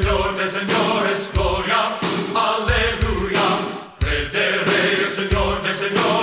Señor, Señor,